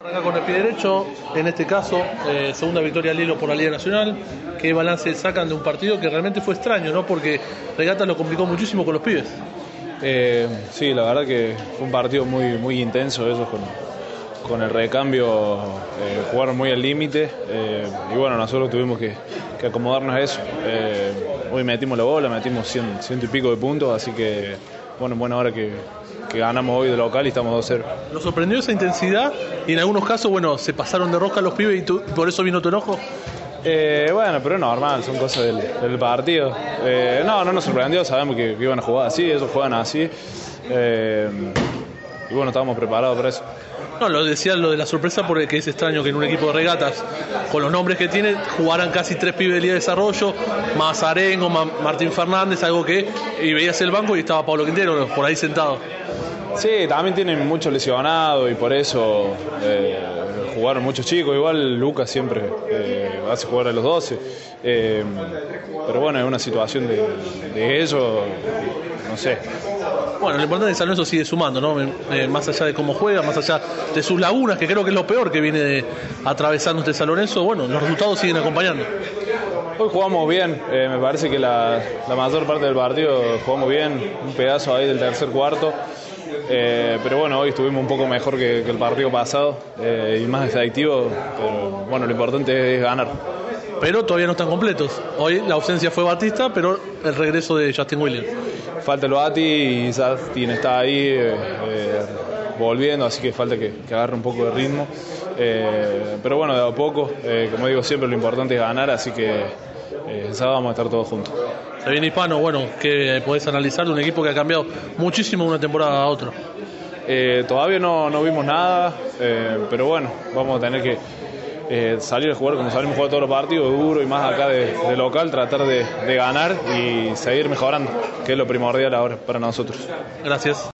Arranca con el pie derecho, en este caso, eh, segunda victoria al hilo por la Liga Nacional. ¿Qué balance sacan de un partido que realmente fue extraño, ¿no? Porque Regata lo complicó muchísimo con los pibes. Eh, sí, la verdad que fue un partido muy, muy intenso, ellos con, con el recambio eh, jugaron muy al límite y bueno, nosotros tuvimos que, que acomodarnos a eso. Hoy metimos la bola, metimos cien, ciento y pico de puntos, así que bueno, en buena hora que, que ganamos hoy de local y estamos 2-0. ¿Lo sorprendió esa intensidad? Y en algunos casos, bueno, se pasaron de rosca los pibes y tú- por eso vino tu enojo. Eh, bueno, pero es normal, son cosas del, del partido. Eh, no, no nos sorprendió, sabemos que, que iban a jugar así, ellos juegan así. Eh, y bueno, estábamos preparados para eso. No, lo decía lo de la sorpresa porque es extraño que en un equipo de regatas, con los nombres que tiene, jugaran casi tres pibes de Liga de Desarrollo, más Martín Fernández, algo que. Y veías el banco y estaba Pablo Quintero por ahí sentado. Sí, también tienen muchos lesionados y por eso eh, jugaron muchos chicos. Igual Lucas siempre eh, hace jugar a los 12. Eh, pero bueno, es una situación de, de ellos, no sé. Bueno, lo importante es que San Lorenzo sigue sumando, ¿no? Eh, más allá de cómo juega, más allá de sus lagunas, que creo que es lo peor que viene de- atravesando este San Lorenzo, bueno, los resultados siguen acompañando. Hoy jugamos bien, eh, me parece que la, la mayor parte del partido jugamos bien, un pedazo ahí del tercer cuarto. Eh, pero bueno, hoy estuvimos un poco mejor que, que el partido pasado eh, y más efectivo. Pero bueno, lo importante es ganar. Pero todavía no están completos. Hoy la ausencia fue Batista, pero el regreso de Justin Williams. Falta el Bati y Justin está ahí volviendo, así que falta que, que agarre un poco de ritmo. Eh, pero bueno, de a poco, eh, como digo siempre, lo importante es ganar, así que eh, el sábado vamos a estar todos juntos. Se viene Hispano, bueno, que podés analizar de un equipo que ha cambiado muchísimo de una temporada a otra. Todavía no, no vimos nada, pero bueno, vamos a tener que eh, salir a jugar como salimos a jugar todos los partidos, duro y más acá de, de local, tratar de, de ganar y seguir mejorando, que es lo primordial ahora para nosotros. Gracias.